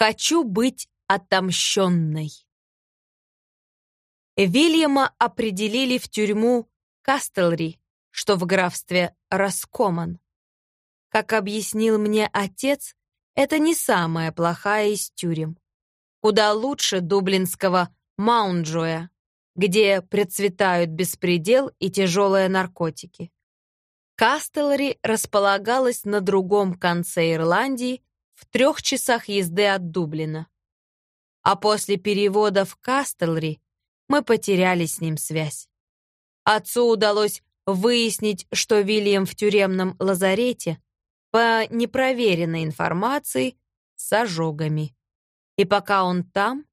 Хочу быть отомщенной. Вильяма определили в тюрьму Кастелри, что в графстве Раскоман. Как объяснил мне отец, это не самая плохая из тюрем. Куда лучше дублинского Маунджоя, где процветают беспредел и тяжелые наркотики. Кастелри располагалась на другом конце Ирландии, в трех часах езды от Дублина. А после перевода в Кастелри мы потеряли с ним связь. Отцу удалось выяснить, что Вильям в тюремном лазарете по непроверенной информации с ожогами. И пока он там,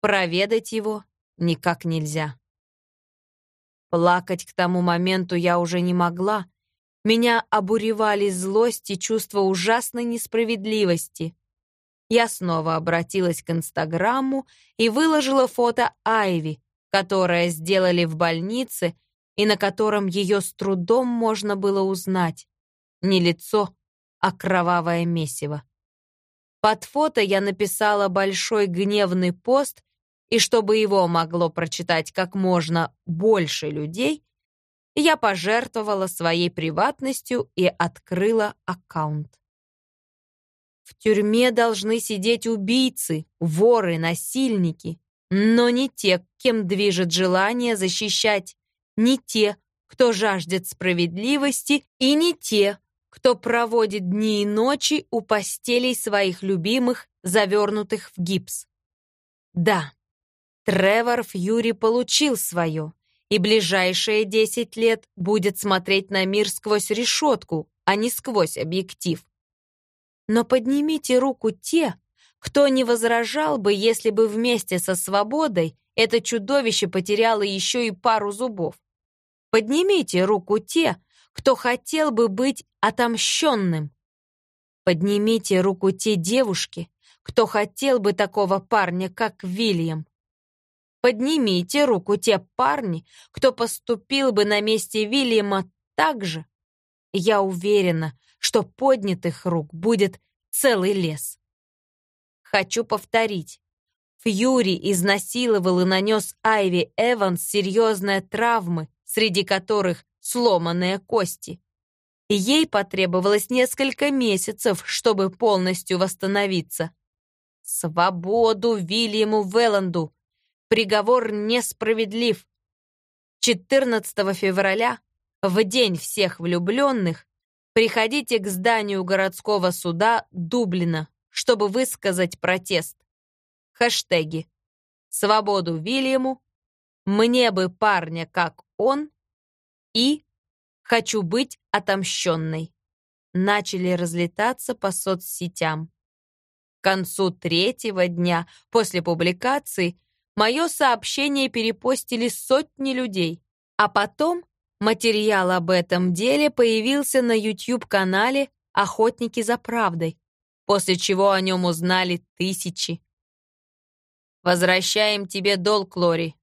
проведать его никак нельзя. Плакать к тому моменту я уже не могла. Меня обуревали злость и чувство ужасной несправедливости. Я снова обратилась к Инстаграму и выложила фото Айви, которое сделали в больнице и на котором ее с трудом можно было узнать. Не лицо, а кровавое месиво. Под фото я написала большой гневный пост, и чтобы его могло прочитать как можно больше людей, я пожертвовала своей приватностью и открыла аккаунт. В тюрьме должны сидеть убийцы, воры, насильники, но не те, кем движет желание защищать, не те, кто жаждет справедливости, и не те, кто проводит дни и ночи у постелей своих любимых, завернутых в гипс. Да, Тревор Фьюри получил свое, и ближайшие 10 лет будет смотреть на мир сквозь решетку, а не сквозь объектив. Но поднимите руку те, кто не возражал бы, если бы вместе со свободой это чудовище потеряло еще и пару зубов. Поднимите руку те, кто хотел бы быть отомщенным. Поднимите руку те девушки, кто хотел бы такого парня, как Вильям. Поднимите руку те парни, кто поступил бы на месте Вильяма так же. Я уверена, что поднятых рук будет целый лес. Хочу повторить. Фьюри изнасиловал и нанес Айви Эванс серьезные травмы, среди которых сломанные кости. ей потребовалось несколько месяцев, чтобы полностью восстановиться. Свободу Вильяму Велланду! Приговор несправедлив. 14 февраля, в день всех влюбленных, приходите к зданию городского суда Дублина, чтобы высказать протест. Хэштеги. Свободу Вильяму, мне бы парня, как он, и «Хочу быть отомщенной» начали разлетаться по соцсетям. К концу третьего дня после публикации мое сообщение перепостили сотни людей, а потом материал об этом деле появился на YouTube-канале «Охотники за правдой», после чего о нем узнали тысячи. «Возвращаем тебе долг, Лори.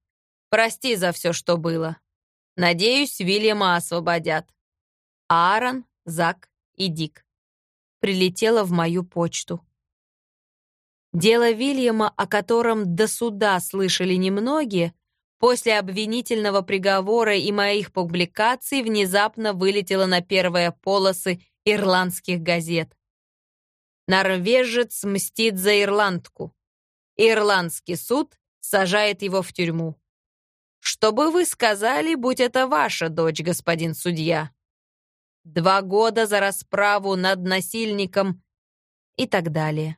Прости за все, что было. Надеюсь, Вильяма освободят. Аарон, Зак и Дик. Прилетела в мою почту. Дело Вильяма, о котором до суда слышали немногие, после обвинительного приговора и моих публикаций внезапно вылетело на первые полосы ирландских газет. Норвежец мстит за ирландку. Ирландский суд сажает его в тюрьму. Что бы вы сказали, будь это ваша дочь, господин судья? Два года за расправу над насильником и так далее.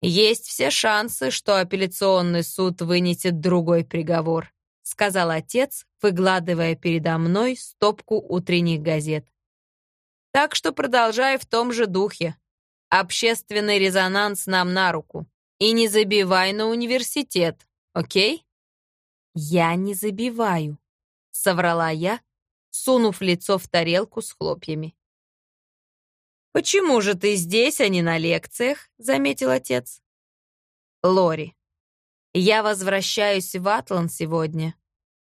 Есть все шансы, что апелляционный суд вынесет другой приговор, сказал отец, выгладывая передо мной стопку утренних газет. Так что продолжай в том же духе. Общественный резонанс нам на руку. И не забивай на университет, окей? «Я не забиваю», — соврала я, сунув лицо в тарелку с хлопьями. «Почему же ты здесь, а не на лекциях?» — заметил отец. «Лори, я возвращаюсь в Атлан сегодня,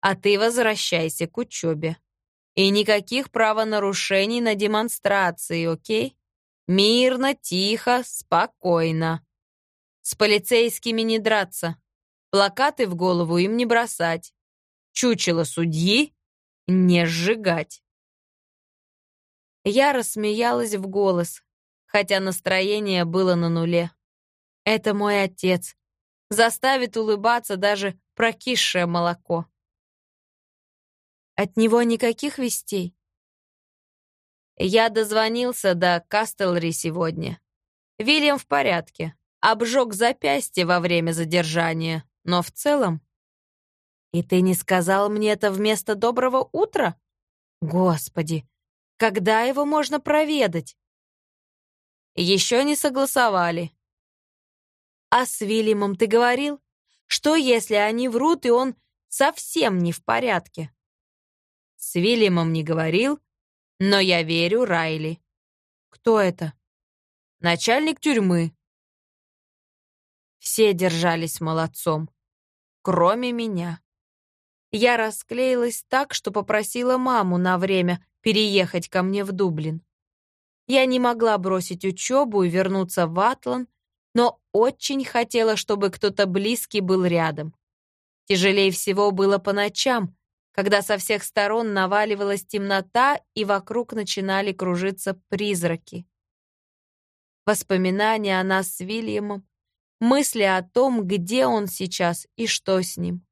а ты возвращайся к учебе. И никаких правонарушений на демонстрации, окей? Мирно, тихо, спокойно. С полицейскими не драться. Плакаты в голову им не бросать. Чучело судьи не сжигать. Я рассмеялась в голос, хотя настроение было на нуле. Это мой отец. Заставит улыбаться даже прокисшее молоко. От него никаких вестей. Я дозвонился до Кастелри сегодня. Вильям в порядке. Обжег запястье во время задержания, но в целом... И ты не сказал мне это вместо доброго утра? Господи, когда его можно проведать? Еще не согласовали. А с Вильямом ты говорил? Что, если они врут, и он совсем не в порядке? С Вильямом не говорил, но я верю Райли. Кто это? Начальник тюрьмы. Все держались молодцом, кроме меня. Я расклеилась так, что попросила маму на время переехать ко мне в Дублин. Я не могла бросить учебу и вернуться в Атлан, но очень хотела, чтобы кто-то близкий был рядом. Тяжелее всего было по ночам, когда со всех сторон наваливалась темнота и вокруг начинали кружиться призраки. Воспоминания о нас с Вильямом, мысли о том, где он сейчас и что с ним.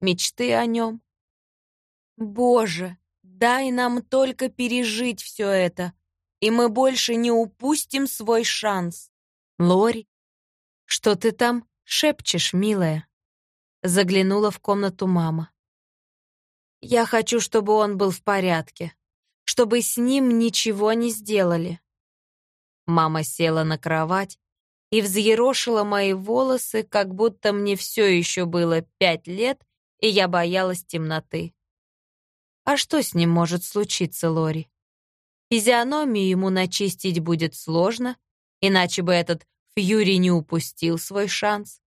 Мечты о нем. Боже, дай нам только пережить все это, и мы больше не упустим свой шанс. Лори, что ты там шепчешь, милая? Заглянула в комнату мама. Я хочу, чтобы он был в порядке, чтобы с ним ничего не сделали. Мама села на кровать и взъерошила мои волосы, как будто мне все еще было пять лет, и я боялась темноты. А что с ним может случиться, Лори? Физиономию ему начистить будет сложно, иначе бы этот Фьюри не упустил свой шанс.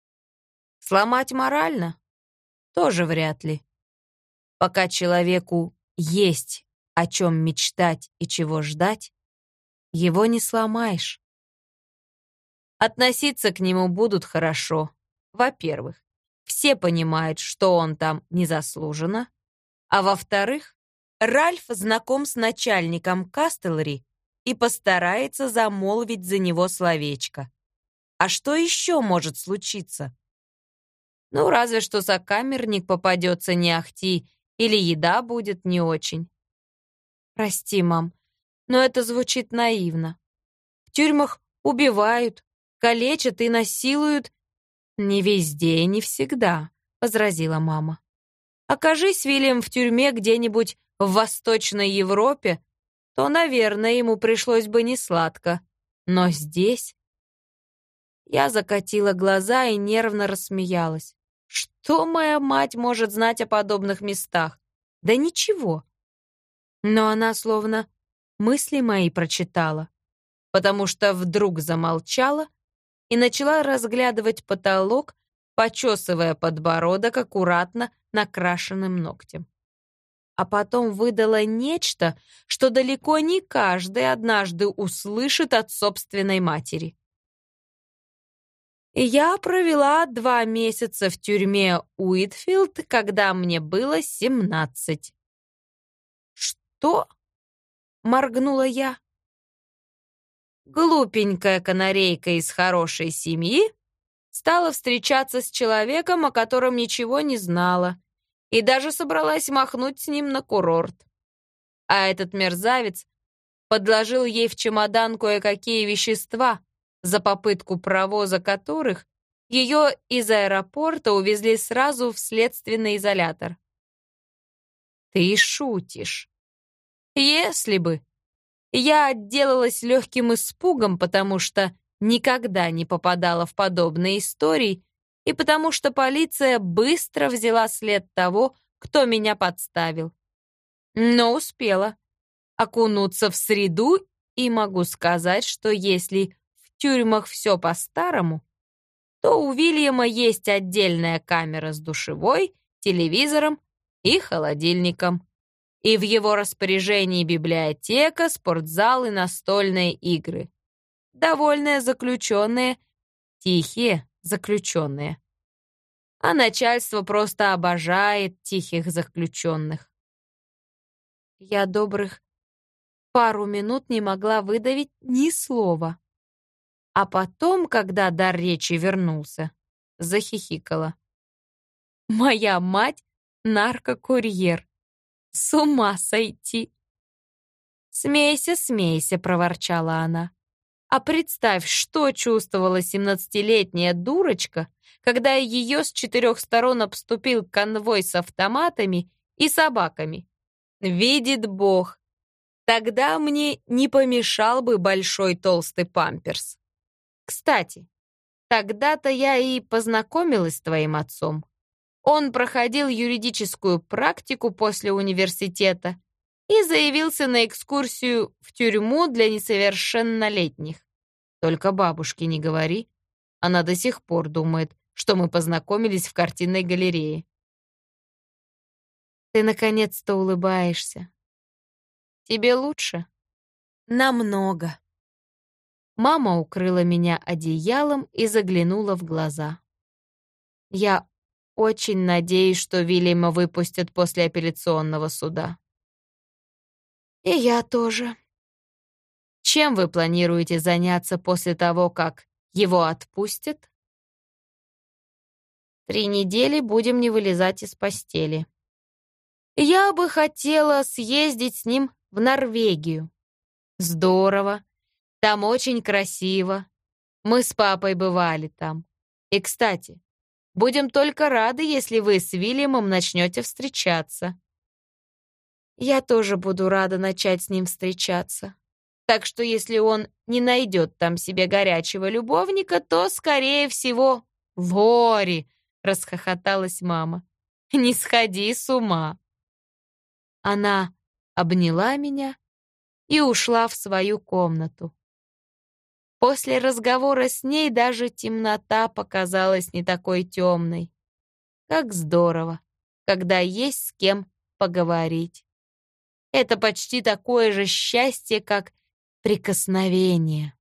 Сломать морально? Тоже вряд ли. Пока человеку есть о чем мечтать и чего ждать, его не сломаешь. Относиться к нему будут хорошо. Во-первых, все понимают, что он там незаслуженно, а во-вторых, Ральф знаком с начальником Кастелри и постарается замолвить за него словечко. А что еще может случиться? Ну, разве что сокамерник попадется не ахти, или еда будет не очень. Прости, мам, но это звучит наивно. В тюрьмах убивают, калечат и насилуют. Не везде и не всегда, возразила мама. Окажись Вильям в тюрьме где-нибудь в Восточной Европе, то, наверное, ему пришлось бы не сладко. Но здесь... Я закатила глаза и нервно рассмеялась. Что моя мать может знать о подобных местах? Да ничего. Но она словно мысли мои прочитала, потому что вдруг замолчала и начала разглядывать потолок, почесывая подбородок аккуратно накрашенным ногтем. А потом выдала нечто, что далеко не каждый однажды услышит от собственной матери. Я провела два месяца в тюрьме Уитфилд, когда мне было семнадцать. «Что?» — моргнула я. Глупенькая канарейка из хорошей семьи стала встречаться с человеком, о котором ничего не знала, и даже собралась махнуть с ним на курорт. А этот мерзавец подложил ей в чемодан кое-какие вещества, за попытку провоза которых ее из аэропорта увезли сразу в следственный изолятор. «Ты шутишь. Если бы. Я отделалась легким испугом, потому что никогда не попадала в подобные истории и потому что полиция быстро взяла след того, кто меня подставил. Но успела окунуться в среду, и могу сказать, что если в тюрьмах все по-старому, то у Вильяма есть отдельная камера с душевой, телевизором и холодильником. И в его распоряжении библиотека, спортзал и настольные игры. Довольные заключенные, тихие, заключенные. А начальство просто обожает тихих заключенных. Я добрых пару минут не могла выдавить ни слова. А потом, когда дар речи вернулся, захихикала. «Моя мать — наркокурьер. С ума сойти!» «Смейся, смейся», — проворчала она. «А представь, что чувствовала семнадцатилетняя дурочка, когда ее с четырех сторон обступил конвой с автоматами и собаками. Видит Бог, тогда мне не помешал бы большой толстый памперс. Кстати, тогда-то я и познакомилась с твоим отцом. Он проходил юридическую практику после университета и заявился на экскурсию в тюрьму для несовершеннолетних. Только бабушке не говори. Она до сих пор думает, что мы познакомились в картинной галерее. Ты наконец-то улыбаешься. Тебе лучше? Намного. Мама укрыла меня одеялом и заглянула в глаза. Я очень надеюсь, что Вильяма выпустят после апелляционного суда. И я тоже. Чем вы планируете заняться после того, как его отпустят? Три недели будем не вылезать из постели. Я бы хотела съездить с ним в Норвегию. Здорово. Там очень красиво. Мы с папой бывали там. И, кстати, будем только рады, если вы с Вильямом начнете встречаться. Я тоже буду рада начать с ним встречаться. Так что если он не найдет там себе горячего любовника, то, скорее всего, Лори, расхохоталась мама. Не сходи с ума. Она обняла меня и ушла в свою комнату. После разговора с ней даже темнота показалась не такой темной. Как здорово, когда есть с кем поговорить. Это почти такое же счастье, как прикосновение.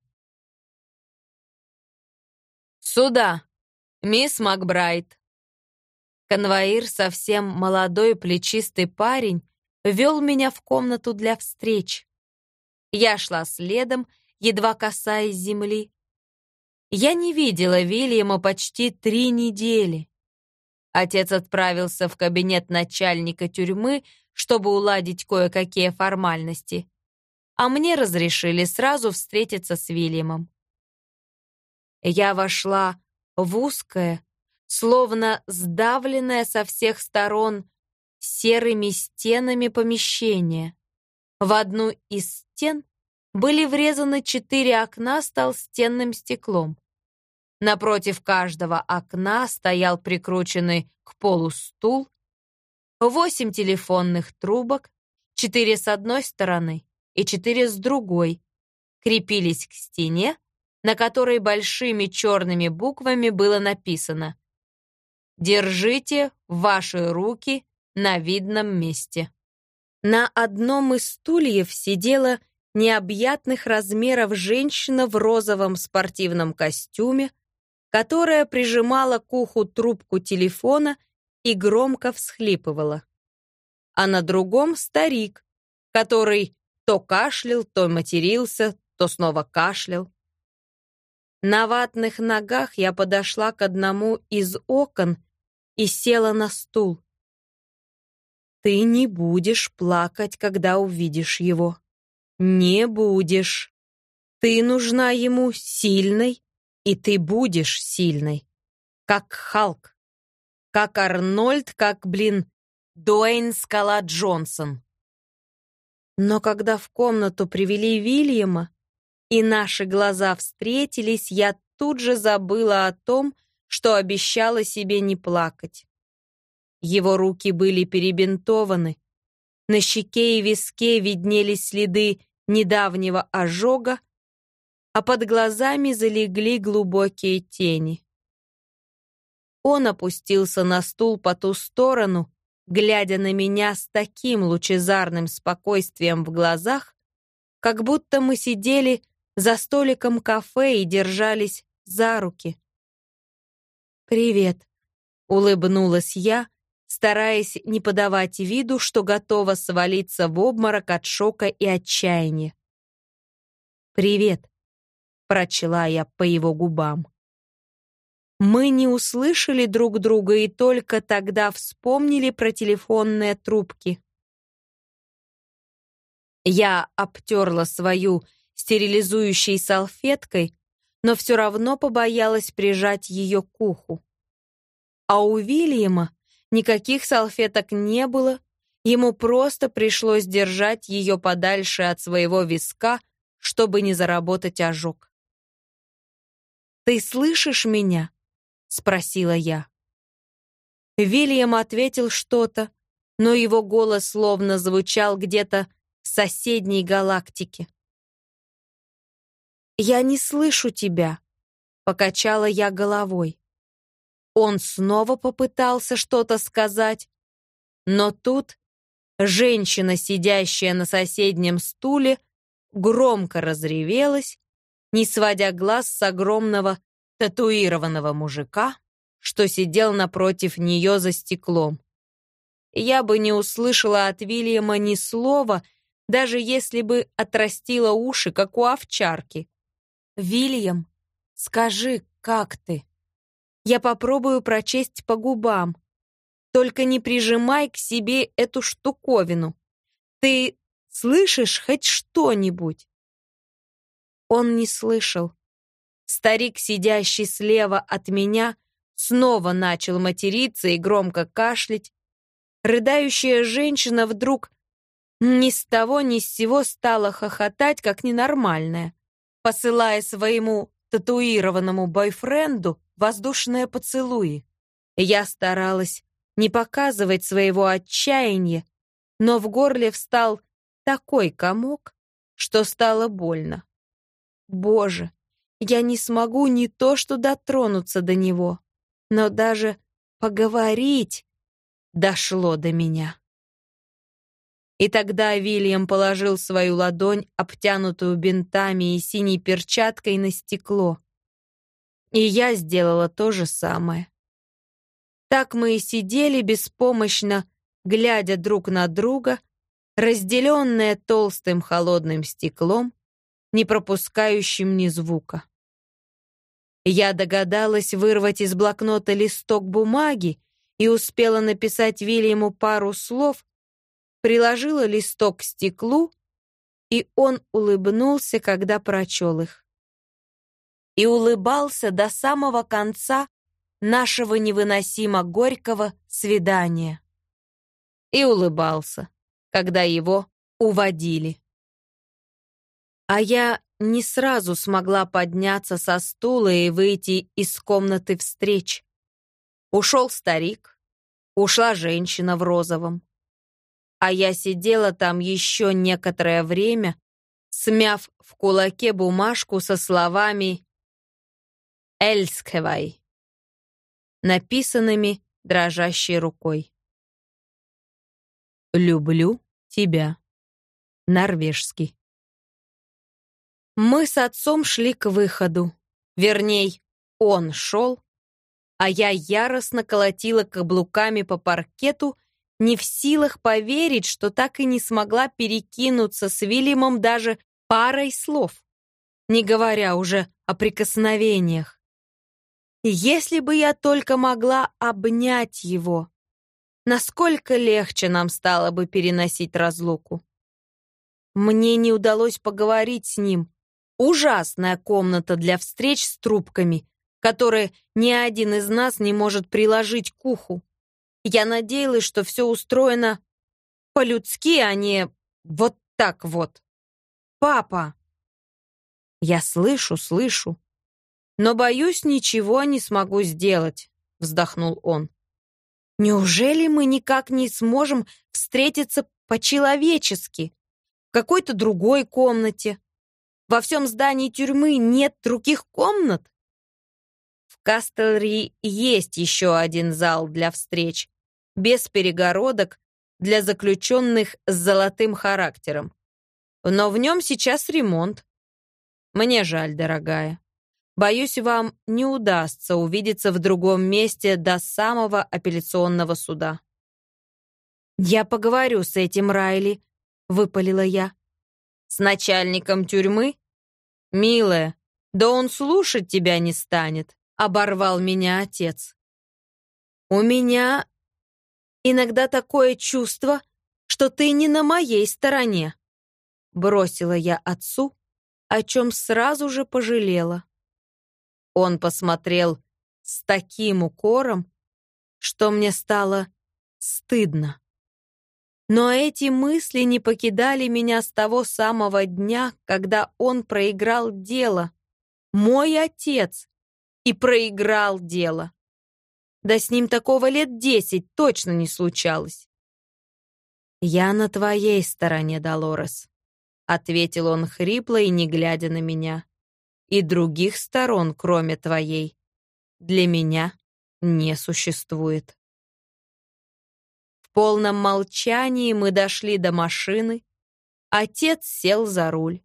«Сюда, мисс Макбрайт!» Конвоир, совсем молодой плечистый парень, вел меня в комнату для встреч. Я шла следом, едва касаясь земли. Я не видела Вильяма почти три недели. Отец отправился в кабинет начальника тюрьмы, чтобы уладить кое-какие формальности, а мне разрешили сразу встретиться с Вильямом. Я вошла в узкое, словно сдавленное со всех сторон серыми стенами помещение. В одну из стен были врезаны четыре окна с толстенным стеклом. Напротив каждого окна стоял прикрученный к полу стул, восемь телефонных трубок, четыре с одной стороны и четыре с другой, крепились к стене, на которой большими черными буквами было написано «Держите ваши руки на видном месте». На одном из стульев сидела необъятных размеров женщина в розовом спортивном костюме, которая прижимала к уху трубку телефона и громко всхлипывала. А на другом старик, который то кашлял, то матерился, то снова кашлял. На ватных ногах я подошла к одному из окон и села на стул. Ты не будешь плакать, когда увидишь его. Не будешь. Ты нужна ему сильной, и ты будешь сильной. Как Халк. Как Арнольд, как, блин, Дуэйн Скала Джонсон. Но когда в комнату привели Вильяма, и наши глаза встретились, я тут же забыла о том, что обещала себе не плакать. Его руки были перебинтованы. На щеке и виске виднелись следы недавнего ожога, а под глазами залегли глубокие тени. Он опустился на стул по ту сторону, глядя на меня с таким лучезарным спокойствием в глазах, как будто мы сидели за столиком кафе и держались за руки. «Привет», — улыбнулась я, стараясь не подавать виду, что готова свалиться в обморок от шока и отчаяния. «Привет», — прочла я по его губам. Мы не услышали друг друга и только тогда вспомнили про телефонные трубки. Я обтерла свою стерилизующей салфеткой, но все равно побоялась прижать ее к уху. А у Вильяма никаких салфеток не было, ему просто пришлось держать ее подальше от своего виска, чтобы не заработать ожог. «Ты слышишь меня?» — спросила я. Вильям ответил что-то, но его голос словно звучал где-то в соседней галактике. «Я не слышу тебя», — покачала я головой. Он снова попытался что-то сказать, но тут женщина, сидящая на соседнем стуле, громко разревелась, не сводя глаз с огромного татуированного мужика, что сидел напротив нее за стеклом. Я бы не услышала от Вильяма ни слова, даже если бы отрастила уши, как у овчарки. «Вильям, скажи, как ты?» Я попробую прочесть по губам. Только не прижимай к себе эту штуковину. Ты слышишь хоть что-нибудь?» Он не слышал. Старик, сидящий слева от меня, снова начал материться и громко кашлять. Рыдающая женщина вдруг ни с того ни с сего стала хохотать, как ненормальная посылая своему татуированному бойфренду воздушные поцелуи. Я старалась не показывать своего отчаяния, но в горле встал такой комок, что стало больно. Боже, я не смогу не то что дотронуться до него, но даже поговорить дошло до меня. И тогда Вильям положил свою ладонь, обтянутую бинтами и синей перчаткой, на стекло. И я сделала то же самое. Так мы и сидели беспомощно, глядя друг на друга, разделенные толстым холодным стеклом, не пропускающим ни звука. Я догадалась вырвать из блокнота листок бумаги и успела написать Вильяму пару слов, приложила листок к стеклу, и он улыбнулся, когда прочел их. И улыбался до самого конца нашего невыносимо горького свидания. И улыбался, когда его уводили. А я не сразу смогла подняться со стула и выйти из комнаты встреч. Ушел старик, ушла женщина в розовом а я сидела там еще некоторое время, смяв в кулаке бумажку со словами «Эльскевай», написанными дрожащей рукой. «Люблю тебя». Норвежский. Мы с отцом шли к выходу. Верней, он шел, а я яростно колотила каблуками по паркету не в силах поверить, что так и не смогла перекинуться с Вильямом даже парой слов, не говоря уже о прикосновениях. Если бы я только могла обнять его, насколько легче нам стало бы переносить разлуку. Мне не удалось поговорить с ним. Ужасная комната для встреч с трубками, которые ни один из нас не может приложить к уху. Я надеялась, что все устроено по-людски, а не вот так вот. Папа! Я слышу, слышу. Но, боюсь, ничего не смогу сделать, вздохнул он. Неужели мы никак не сможем встретиться по-человечески? В какой-то другой комнате? Во всем здании тюрьмы нет других комнат? В Кастелри есть еще один зал для встреч, без перегородок для заключенных с золотым характером. Но в нем сейчас ремонт. Мне жаль, дорогая. Боюсь, вам не удастся увидеться в другом месте до самого апелляционного суда». «Я поговорю с этим Райли», — выпалила я. «С начальником тюрьмы? Милая, да он слушать тебя не станет», — оборвал меня отец. «У меня иногда такое чувство, что ты не на моей стороне», — бросила я отцу, о чем сразу же пожалела. Он посмотрел с таким укором, что мне стало стыдно. Но эти мысли не покидали меня с того самого дня, когда он проиграл дело. Мой отец. И проиграл дело. Да с ним такого лет десять точно не случалось. «Я на твоей стороне, Долорес», — ответил он хрипло и не глядя на меня и других сторон, кроме твоей, для меня не существует. Полном молчании мы дошли до машины. Отец сел за руль.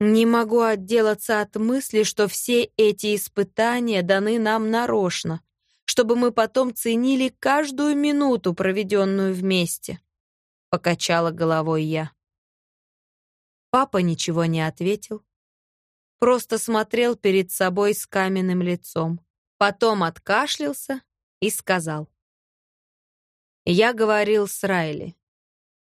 Не могу отделаться от мысли, что все эти испытания даны нам нарочно, чтобы мы потом ценили каждую минуту, проведенную вместе. Покачала головой я. Папа ничего не ответил просто смотрел перед собой с каменным лицом. Потом откашлялся и сказал. Я говорил с Райли.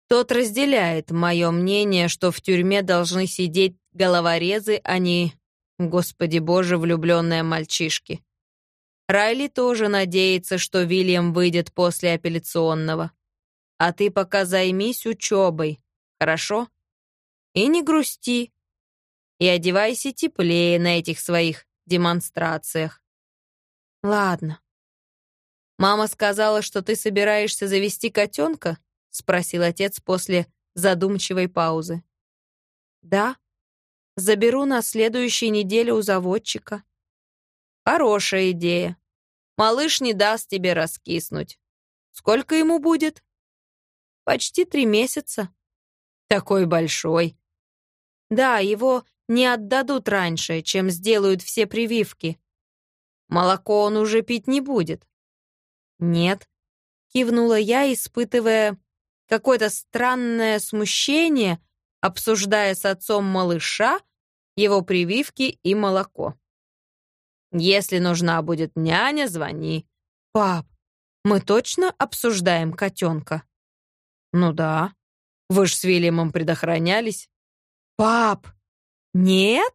Тот разделяет мое мнение, что в тюрьме должны сидеть головорезы, а не, господи боже, влюбленные мальчишки. Райли тоже надеется, что Вильям выйдет после апелляционного. А ты пока займись учебой, хорошо? И не грусти, и одевайся теплее на этих своих демонстрациях. Ладно. Мама сказала, что ты собираешься завести котенка? Спросил отец после задумчивой паузы. Да. Заберу на следующей неделе у заводчика. Хорошая идея. Малыш не даст тебе раскиснуть. Сколько ему будет? Почти три месяца. Такой большой. Да, его не отдадут раньше, чем сделают все прививки. Молоко он уже пить не будет. Нет, кивнула я, испытывая какое-то странное смущение, обсуждая с отцом малыша, его прививки и молоко. Если нужна будет няня, звони. Пап, мы точно обсуждаем котенка? Ну да. Вы ж с Вильямом предохранялись. Пап, «Нет?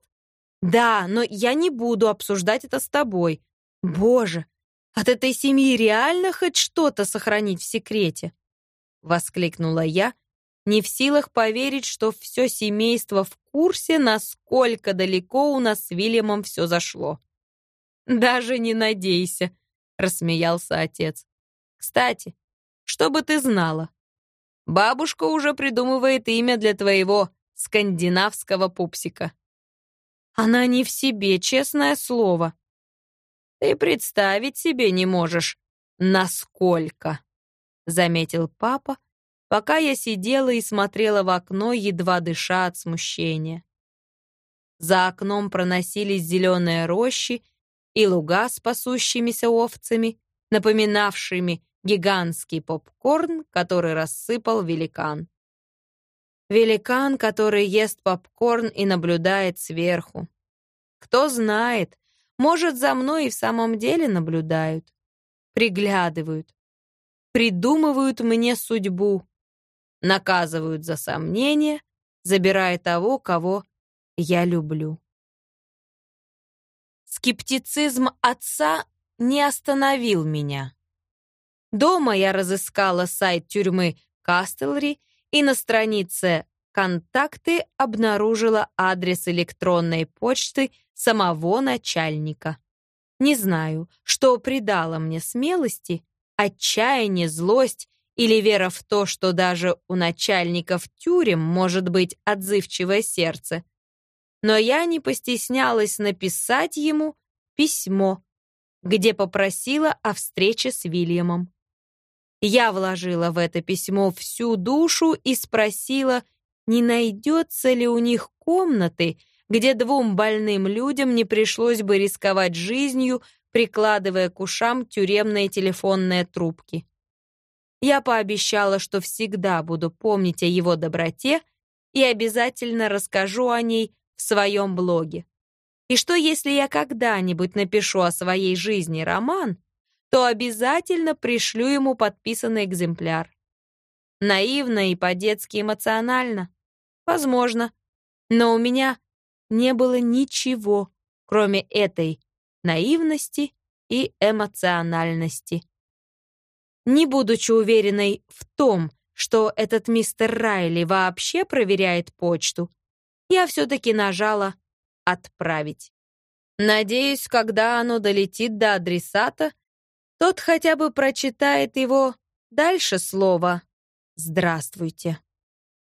Да, но я не буду обсуждать это с тобой. Боже, от этой семьи реально хоть что-то сохранить в секрете?» Воскликнула я, не в силах поверить, что все семейство в курсе, насколько далеко у нас с Вильямом все зашло. «Даже не надейся», — рассмеялся отец. «Кстати, чтобы ты знала, бабушка уже придумывает имя для твоего скандинавского пупсика. Она не в себе, честное слово. Ты представить себе не можешь, насколько, заметил папа, пока я сидела и смотрела в окно, едва дыша от смущения. За окном проносились зеленые рощи и луга с пасущимися овцами, напоминавшими гигантский попкорн, который рассыпал великан. Великан, который ест попкорн и наблюдает сверху. Кто знает, может, за мной и в самом деле наблюдают. Приглядывают. Придумывают мне судьбу. Наказывают за сомнения, забирая того, кого я люблю. Скептицизм отца не остановил меня. Дома я разыскала сайт тюрьмы Кастелри и на странице «Контакты» обнаружила адрес электронной почты самого начальника. Не знаю, что придало мне смелости, отчаяние, злость или вера в то, что даже у начальников тюрем может быть отзывчивое сердце. Но я не постеснялась написать ему письмо, где попросила о встрече с Вильямом. Я вложила в это письмо всю душу и спросила, не найдется ли у них комнаты, где двум больным людям не пришлось бы рисковать жизнью, прикладывая к ушам тюремные телефонные трубки. Я пообещала, что всегда буду помнить о его доброте и обязательно расскажу о ней в своем блоге. И что если я когда-нибудь напишу о своей жизни роман, то обязательно пришлю ему подписанный экземпляр. Наивно и по-детски эмоционально. Возможно. Но у меня не было ничего, кроме этой наивности и эмоциональности. Не будучи уверенной в том, что этот мистер Райли вообще проверяет почту, я все-таки нажала «Отправить». Надеюсь, когда оно долетит до адресата, тот хотя бы прочитает его дальше слова «Здравствуйте».